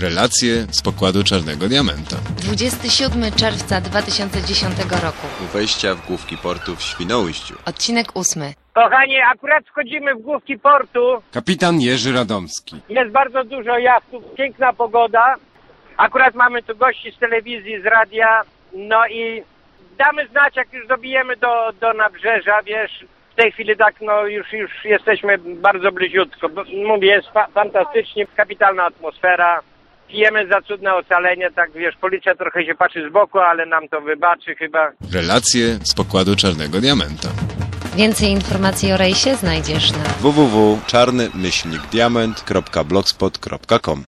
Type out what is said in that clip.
Relacje z pokładu Czarnego Diamenta. 27 czerwca 2010 roku. u wejścia w główki portu w Świnoujściu. Odcinek 8. Kochani, akurat wchodzimy w główki portu. Kapitan Jerzy Radomski. Jest bardzo dużo jachtów, piękna pogoda. Akurat mamy tu gości z telewizji, z radia. No i damy znać, jak już dobijemy do, do nabrzeża, wiesz. W tej chwili tak, no już, już jesteśmy bardzo bliziutko. Mówię, jest fa- fantastycznie, kapitalna atmosfera. Pijemy za cudne ocalenie, tak wiesz, policja trochę się patrzy z boku, ale nam to wybaczy chyba. Relacje z pokładu Czarnego Diamenta. Więcej informacji o rejsie znajdziesz na www.czarny-diament.blogspot.com